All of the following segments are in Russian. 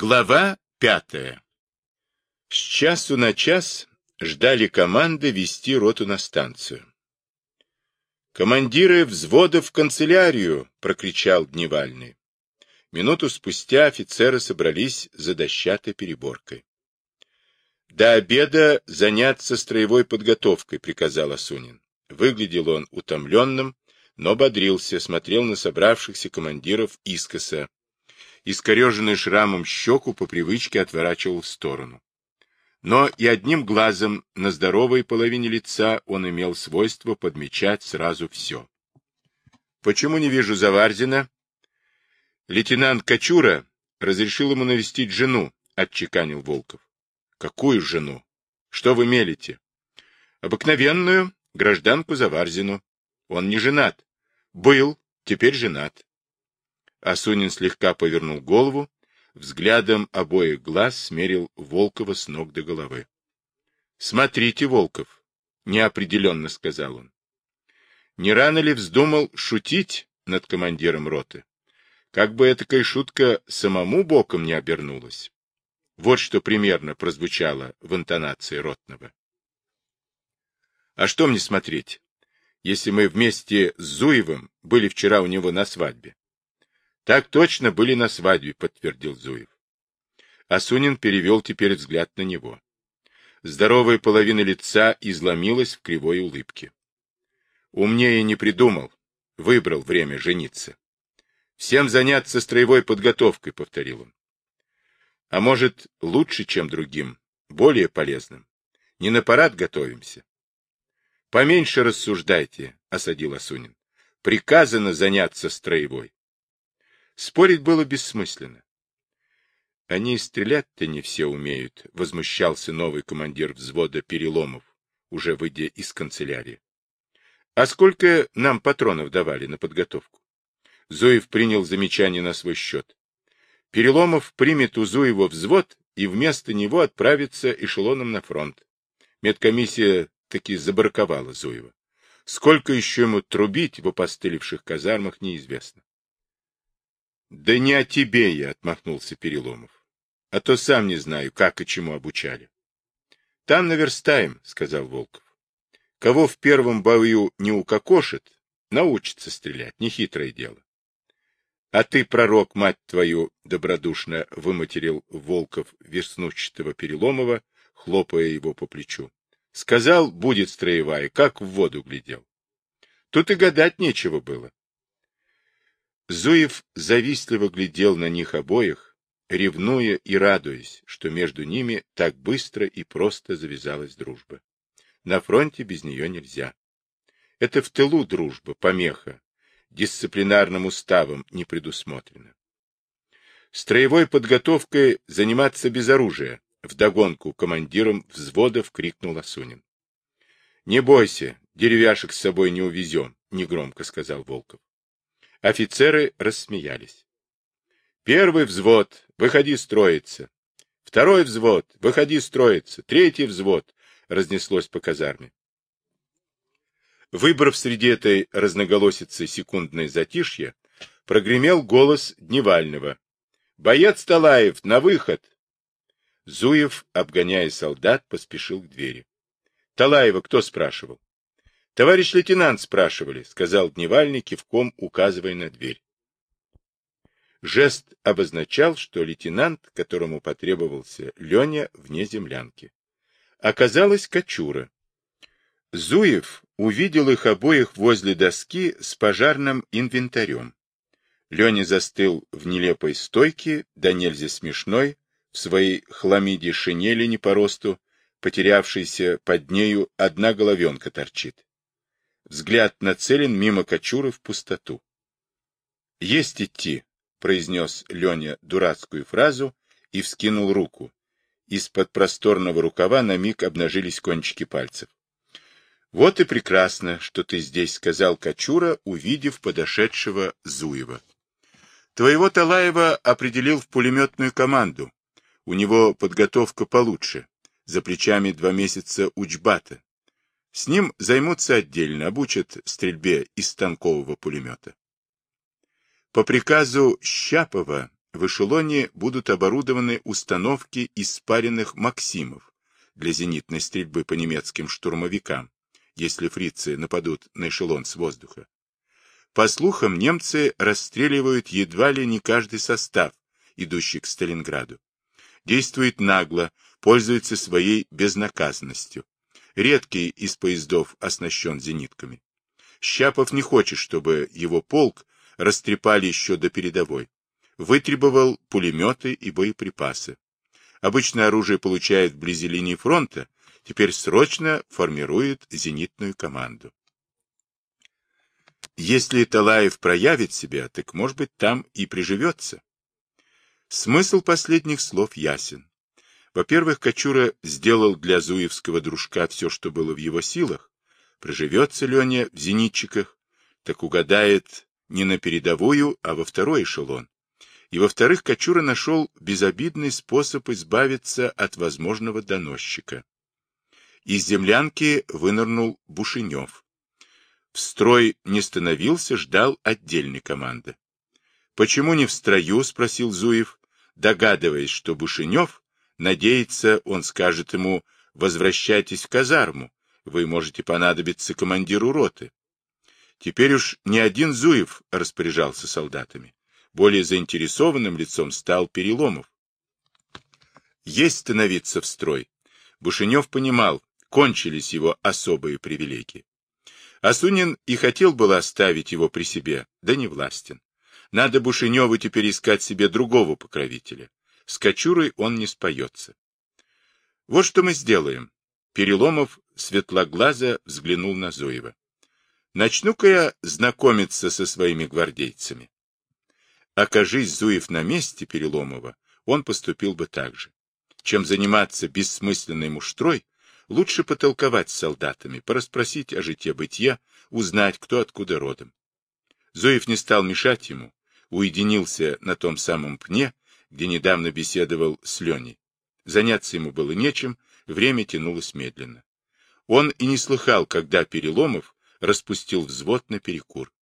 Глава пятая. С часу на час ждали команды вести роту на станцию. «Командиры взвода в канцелярию!» — прокричал Дневальный. Минуту спустя офицеры собрались за дощатой переборкой. «До обеда заняться строевой подготовкой», — приказал Асунин. Выглядел он утомленным, но бодрился, смотрел на собравшихся командиров искоса, искореженный шрамом щеку по привычке отворачивал в сторону. Но и одним глазом на здоровой половине лица он имел свойство подмечать сразу все. «Почему не вижу Заварзина?» «Лейтенант Кочура разрешил ему навестить жену», — отчеканил Волков. «Какую жену? Что вы мелите?» «Обыкновенную гражданку Заварзину. Он не женат. Был, теперь женат. Асунин слегка повернул голову, взглядом обоих глаз смерил Волкова с ног до головы. — Смотрите, Волков, — неопределенно сказал он. Не рано ли вздумал шутить над командиром роты? Как бы этакая шутка самому боком не обернулась. Вот что примерно прозвучало в интонации ротного. — А что мне смотреть, если мы вместе с Зуевым были вчера у него на свадьбе? Так точно были на свадьбе, подтвердил Зуев. Асунин перевел теперь взгляд на него. Здоровая половина лица изломилась в кривой улыбке. Умнее не придумал. Выбрал время жениться. Всем заняться строевой подготовкой, повторил он. А может, лучше, чем другим, более полезным. Не на парад готовимся. Поменьше рассуждайте, осадил Асунин. Приказано заняться строевой. Спорить было бессмысленно. Они стрелять-то не все умеют, возмущался новый командир взвода Переломов, уже выйдя из канцелярии. А сколько нам патронов давали на подготовку? Зуев принял замечание на свой счет. Переломов примет у Зуева взвод и вместо него отправится эшелоном на фронт. Медкомиссия таки забарковала Зуева. Сколько еще ему трубить в опостылевших казармах, неизвестно. — Да не о тебе я, — отмахнулся Переломов. — А то сам не знаю, как и чему обучали. — Там наверстаем, — сказал Волков. — Кого в первом бою не укокошит, научится стрелять, нехитрое дело. — А ты, пророк, мать твою, — добродушно выматерил Волков веснущатого Переломова, хлопая его по плечу. — Сказал, будет строевая, как в воду глядел. Тут и гадать нечего было. Зуев завистливо глядел на них обоих, ревнуя и радуясь, что между ними так быстро и просто завязалась дружба. На фронте без нее нельзя. Это в тылу дружба, помеха, дисциплинарным уставом не предусмотрено. Строевой подготовкой заниматься без оружия, вдогонку командиром взводов крикнул Асунин. — Не бойся, деревяшек с собой не увезем, — негромко сказал Волков. Офицеры рассмеялись. Первый взвод, выходи строиться. Второй взвод, выходи строиться. Третий взвод, разнеслось по казарме. Выбрав среди этой разноголосицы секундное затишье, прогремел голос Дневального. «Боец Талаев, на выход!» Зуев, обгоняя солдат, поспешил к двери. «Талаева кто спрашивал?» Товарищ лейтенант спрашивали, сказал Дневальный, кивком указывая на дверь. Жест обозначал, что лейтенант, которому потребовался Леня, вне землянки. Оказалось Кочура. Зуев увидел их обоих возле доски с пожарным инвентарем. Леня застыл в нелепой стойке, да нельзя смешной, в своей хламиде шинели не по росту, потерявшейся под нею одна головенка торчит. Взгляд нацелен мимо Кочуры в пустоту. — Есть идти, — произнес Леня дурацкую фразу и вскинул руку. Из-под просторного рукава на миг обнажились кончики пальцев. — Вот и прекрасно, что ты здесь, — сказал Кочура, увидев подошедшего Зуева. — Твоего Талаева определил в пулеметную команду. У него подготовка получше. За плечами два месяца учбата. С ним займутся отдельно, обучат стрельбе из станкового пулемета. По приказу Щапова в эшелоне будут оборудованы установки из спаренных «Максимов» для зенитной стрельбы по немецким штурмовикам, если фрицы нападут на эшелон с воздуха. По слухам, немцы расстреливают едва ли не каждый состав, идущий к Сталинграду. Действует нагло, пользуется своей безнаказанностью. Редкий из поездов оснащен зенитками. Щапов не хочет, чтобы его полк растрепали еще до передовой. Вытребовал пулеметы и боеприпасы. Обычно оружие получает вблизи линии фронта, теперь срочно формирует зенитную команду. Если Талаев проявит себя, так, может быть, там и приживется. Смысл последних слов ясен. Во-первых, Кочура сделал для Зуевского дружка все, что было в его силах. Проживется Леня в зенитчиках, так угадает не на передовую, а во второй эшелон. И, во-вторых, Кочура нашел безобидный способ избавиться от возможного доносчика. Из землянки вынырнул Бушенев. В строй не становился, ждал отдельной команды. «Почему не в строю?» — спросил Зуев, догадываясь, что Бушенев, надеется, он скажет ему «возвращайтесь в казарму, вы можете понадобиться командиру роты». Теперь уж не один Зуев распоряжался солдатами. Более заинтересованным лицом стал Переломов. Есть становиться в строй. Бушенев понимал, кончились его особые привилегии. Асунин и хотел было оставить его при себе, да не властен. Надо Бушеневу теперь искать себе другого покровителя. С Кочурой он не споется. Вот что мы сделаем. Переломов светлоглазо взглянул на Зуева. Начну-ка я знакомиться со своими гвардейцами. Окажись Зуев на месте Переломова, он поступил бы так же. Чем заниматься бессмысленной муштрой, Лучше потолковать с солдатами, порасспросить о житье-бытие, узнать, кто откуда родом. Зоев не стал мешать ему, уединился на том самом пне, где недавно беседовал с Леней. Заняться ему было нечем, время тянулось медленно. Он и не слыхал, когда Переломов распустил взвод на перекур.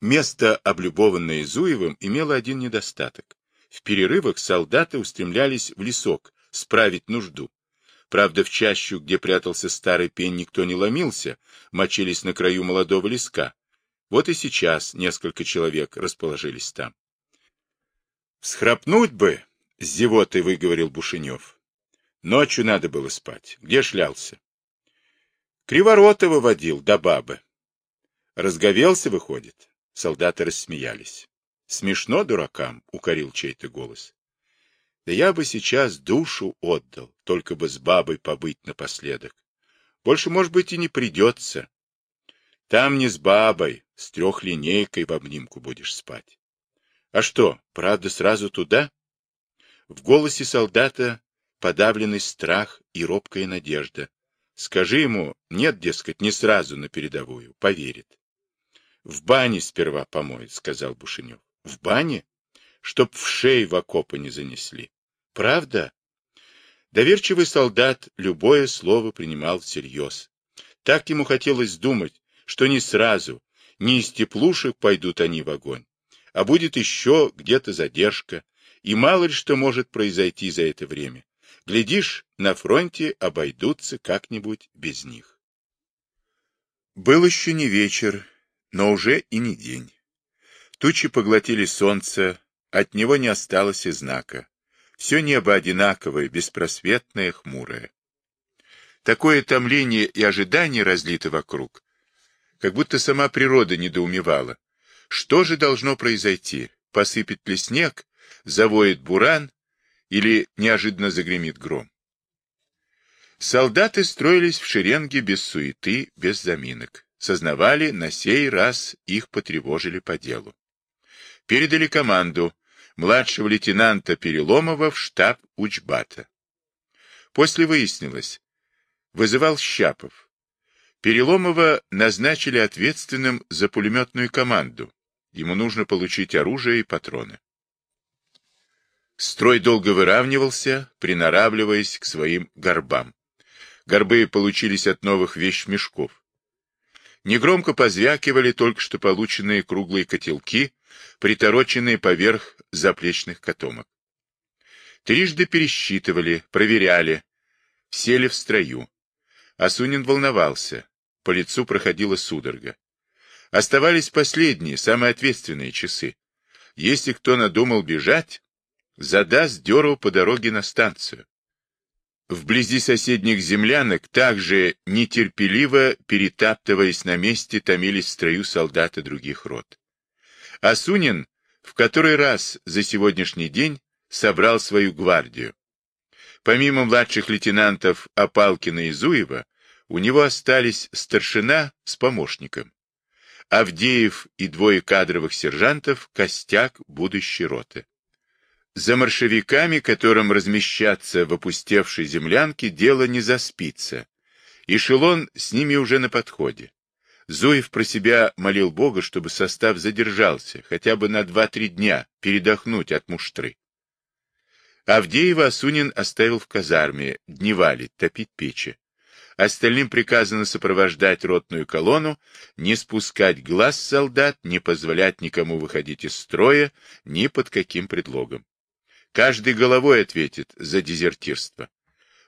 Место, облюбованное Зуевым, имело один недостаток. В перерывах солдаты устремлялись в лесок справить нужду. Правда, в чащу, где прятался старый пень, никто не ломился, мочились на краю молодого леска. Вот и сейчас несколько человек расположились там. «Схрапнуть бы!» — с зевотой выговорил Бушенев. «Ночью надо было спать. Где шлялся?» «Криворотова водил, да бабы». «Разговелся, выходит?» Солдаты рассмеялись. «Смешно дуракам», — укорил чей-то голос. Да я бы сейчас душу отдал, только бы с бабой побыть напоследок. Больше, может быть, и не придется. Там не с бабой, с трехлинейкой в обнимку будешь спать. А что, правда, сразу туда? В голосе солдата подавленный страх и робкая надежда. Скажи ему, нет, дескать, не сразу на передовую, поверит. В бане сперва помоет, сказал Бушенев. В бане? Чтоб в шеи в окопы не занесли. Правда? Доверчивый солдат любое слово принимал всерьез. Так ему хотелось думать, что не сразу, не из теплушек пойдут они в огонь, а будет еще где-то задержка, и мало ли что может произойти за это время. Глядишь, на фронте обойдутся как-нибудь без них. Был еще не вечер, но уже и не день. Тучи поглотили солнце, от него не осталось и знака. Все небо одинаковое, беспросветное, хмурое. Такое томление и ожидание разлито вокруг, как будто сама природа недоумевала. Что же должно произойти? Посыпет ли снег, завоет буран или неожиданно загремит гром? Солдаты строились в шеренге без суеты, без заминок. Сознавали, на сей раз их потревожили по делу. Передали команду младшего лейтенанта Переломова в штаб Учбата. После выяснилось, вызывал Щапов. Переломова назначили ответственным за пулеметную команду. Ему нужно получить оружие и патроны. Строй долго выравнивался, приноравливаясь к своим горбам. Горбы получились от новых вещмешков. Негромко позвякивали только что полученные круглые котелки, притороченные поверх заплечных котомок. Трижды пересчитывали, проверяли, все ли в строю. Асунин волновался, по лицу проходила судорога. Оставались последние, самые ответственные часы. Если кто надумал бежать, задаст дёру по дороге на станцию. Вблизи соседних землянок также нетерпеливо, перетаптываясь на месте, томились в строю солдаты других рот. Асунин в который раз за сегодняшний день собрал свою гвардию. Помимо младших лейтенантов Опалкина и Зуева, у него остались старшина с помощником. Авдеев и двое кадровых сержантов – костяк будущей роты. За маршевиками, которым размещаться в опустевшей землянке, дело не заспится. Эшелон с ними уже на подходе. Зуев про себя молил Бога, чтобы состав задержался, хотя бы на два-три дня, передохнуть от муштры. Авдеева Асунин оставил в казарме, дневали, топить печи. Остальным приказано сопровождать ротную колонну, не спускать глаз солдат, не позволять никому выходить из строя, ни под каким предлогом. Каждый головой ответит за дезертирство.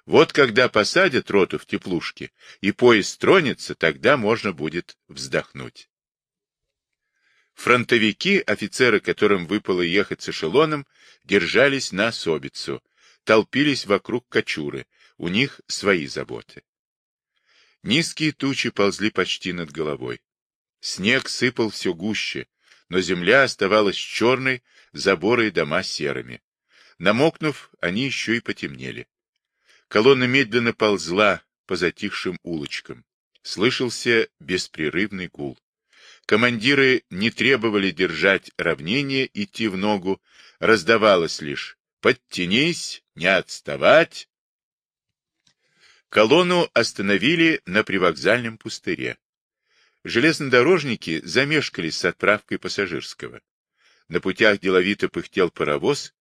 Вот когда посадят роту в теплушке, и поезд тронется, тогда можно будет вздохнуть. Фронтовики, офицеры, которым выпало ехать с эшелоном, держались на особицу, толпились вокруг кочуры, у них свои заботы. Низкие тучи ползли почти над головой. Снег сыпал все гуще, но земля оставалась черной, заборы и дома серыми. Намокнув, они еще и потемнели. Колонна медленно ползла по затихшим улочкам. Слышался беспрерывный гул. Командиры не требовали держать равнение, идти в ногу, раздавалось лишь «Подтянись, не отставать!» Колонну остановили на привокзальном пустыре. Железнодорожники замешкались с отправкой пассажирского. На путях деловито пыхтел паровоз,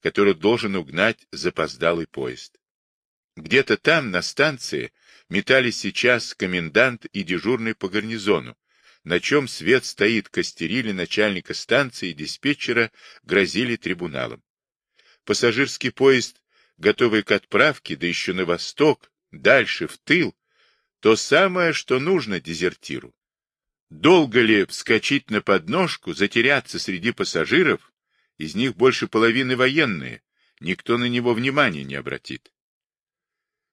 который должен угнать запоздалый поезд. Где-то там, на станции, метались сейчас комендант и дежурный по гарнизону, на чем свет стоит костерили начальника станции и диспетчера, грозили трибуналом. Пассажирский поезд, готовый к отправке, да еще на восток, дальше, в тыл, то самое, что нужно дезертиру. Долго ли вскочить на подножку, затеряться среди пассажиров, из них больше половины военные, никто на него внимания не обратит.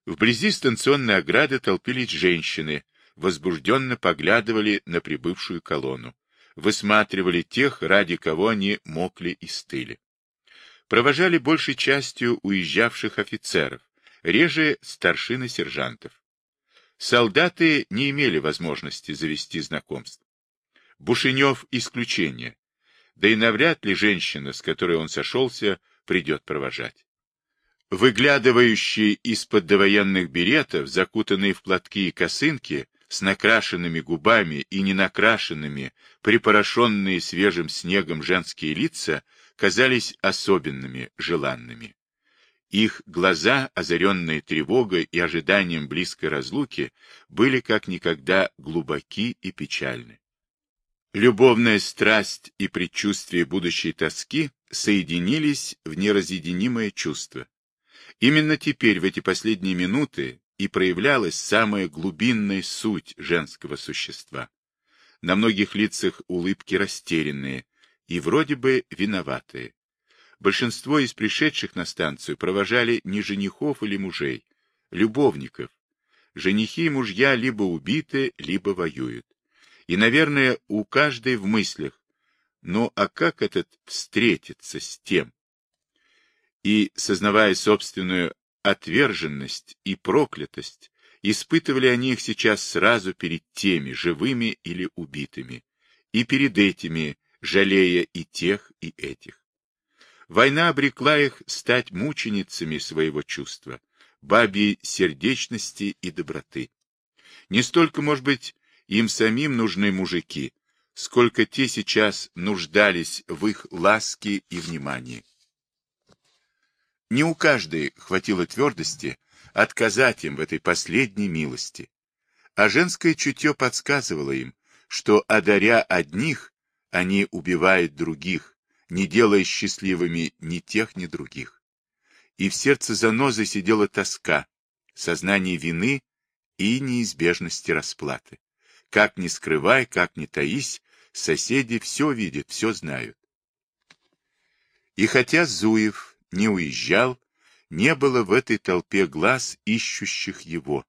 Вблизи станционной ограды толпились женщины, возбужденно поглядывали на прибывшую колонну, высматривали тех, ради кого они мокли и стыли. Провожали большей частью уезжавших офицеров, реже старшины сержантов. Солдаты не имели возможности завести знакомств. Бушенев — исключение, да и навряд ли женщина, с которой он сошелся, придет провожать. Выглядывающие из-под довоенных беретов, закутанные в платки и косынки, с накрашенными губами и ненакрашенными, припорошенные свежим снегом женские лица, казались особенными, желанными. Их глаза, озаренные тревогой и ожиданием близкой разлуки, были как никогда глубоки и печальны. Любовная страсть и предчувствие будущей тоски соединились в неразъединимое чувство. Именно теперь, в эти последние минуты, и проявлялась самая глубинная суть женского существа. На многих лицах улыбки растерянные и вроде бы виноватые. Большинство из пришедших на станцию провожали не женихов или мужей, любовников. Женихи и мужья либо убиты, либо воюют. И, наверное, у каждой в мыслях, ну а как этот встретиться с тем? И, сознавая собственную отверженность и проклятость, испытывали они их сейчас сразу перед теми, живыми или убитыми, и перед этими, жалея и тех, и этих. Война обрекла их стать мученицами своего чувства, бабьей сердечности и доброты. Не столько, может быть, им самим нужны мужики, сколько те сейчас нуждались в их ласке и внимании. Не у каждой хватило твердости отказать им в этой последней милости, а женское чутье подсказывало им, что, одаря одних, они убивают других, не делая счастливыми ни тех, ни других. И в сердце занозы сидела тоска, сознание вины и неизбежности расплаты. Как ни скрывай, как ни таись, соседи все видят, все знают. И хотя Зуев не уезжал, не было в этой толпе глаз, ищущих его.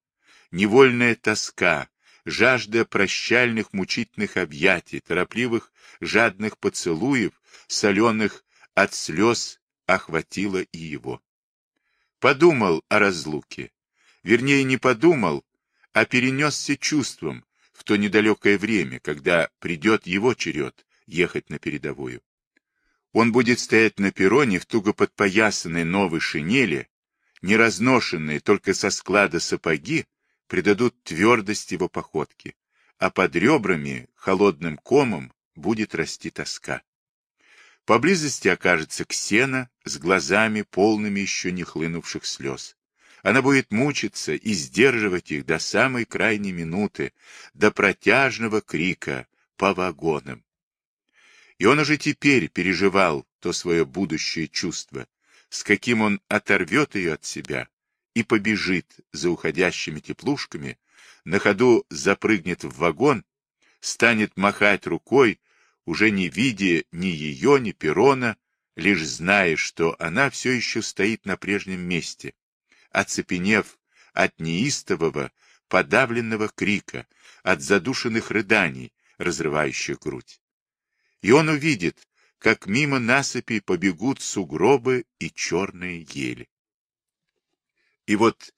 Невольная тоска, жажда прощальных мучительных объятий, торопливых жадных поцелуев, соленых от слез, охватила и его. Подумал о разлуке. Вернее, не подумал, а перенесся чувством в то недалекое время, когда придет его черед ехать на передовую. Он будет стоять на перроне в туго подпоясанной новой шинели, неразношенные только со склада сапоги придадут твердость его походке, а под ребрами холодным комом будет расти тоска. Поблизости окажется Ксена с глазами, полными еще не хлынувших слез. Она будет мучиться и сдерживать их до самой крайней минуты, до протяжного крика по вагонам. И он уже теперь переживал то свое будущее чувство, с каким он оторвет ее от себя и побежит за уходящими теплушками, на ходу запрыгнет в вагон, станет махать рукой, уже не видя ни ее, ни перона, лишь зная, что она все еще стоит на прежнем месте, оцепенев от неистового, подавленного крика, от задушенных рыданий, разрывающих грудь и он увидит, как мимо насыпи побегут сугробы и черные ели. И вот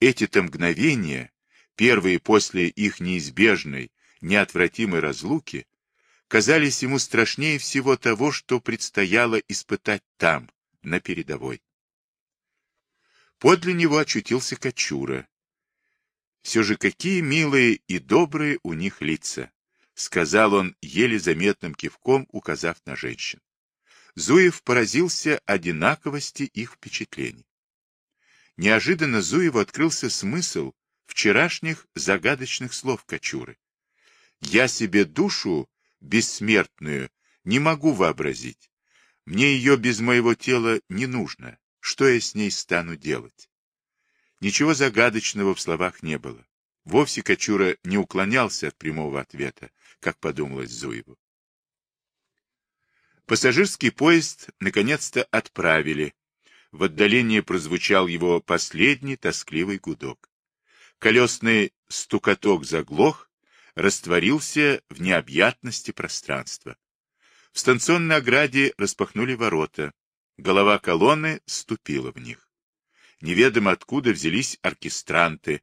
эти-то мгновения, первые после их неизбежной, неотвратимой разлуки, казались ему страшнее всего того, что предстояло испытать там, на передовой. Подле него очутился Кочура. Все же какие милые и добрые у них лица. — сказал он еле заметным кивком, указав на женщин. Зуев поразился одинаковости их впечатлений. Неожиданно Зуеву открылся смысл вчерашних загадочных слов Кочуры. «Я себе душу бессмертную не могу вообразить. Мне ее без моего тела не нужно. Что я с ней стану делать?» Ничего загадочного в словах не было. Вовсе Кочура не уклонялся от прямого ответа, как подумалось Зуеву. Пассажирский поезд наконец-то отправили. В отдалении прозвучал его последний тоскливый гудок. Колесный стукоток заглох, растворился в необъятности пространства. В станционной ограде распахнули ворота. Голова колонны ступила в них. Неведомо откуда взялись оркестранты.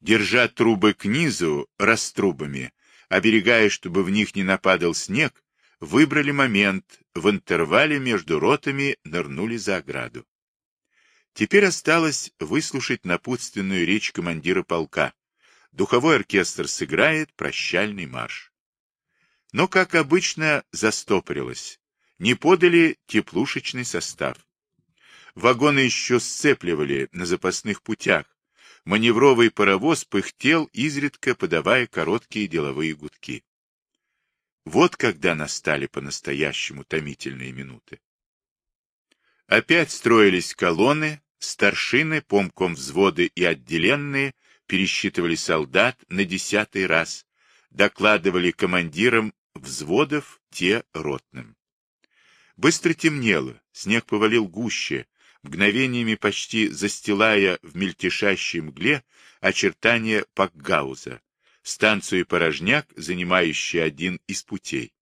Держа трубы к низу раструбами, оберегая, чтобы в них не нападал снег, выбрали момент, в интервале между ротами нырнули за ограду. Теперь осталось выслушать напутственную речь командира полка. Духовой оркестр сыграет прощальный марш. Но, как обычно, застопорилось. Не подали теплушечный состав. Вагоны еще сцепливали на запасных путях, маневровый паровоз пыхтел, изредка подавая короткие деловые гудки. Вот когда настали по-настоящему томительные минуты. Опять строились колонны, старшины, помком взводы и отделенные пересчитывали солдат на десятый раз, докладывали командирам взводов те ротным. Быстро темнело, снег повалил гуще, мгновениями почти застилая в мельтешащей мгле очертания Пакгауза, станцию Порожняк, занимающую один из путей.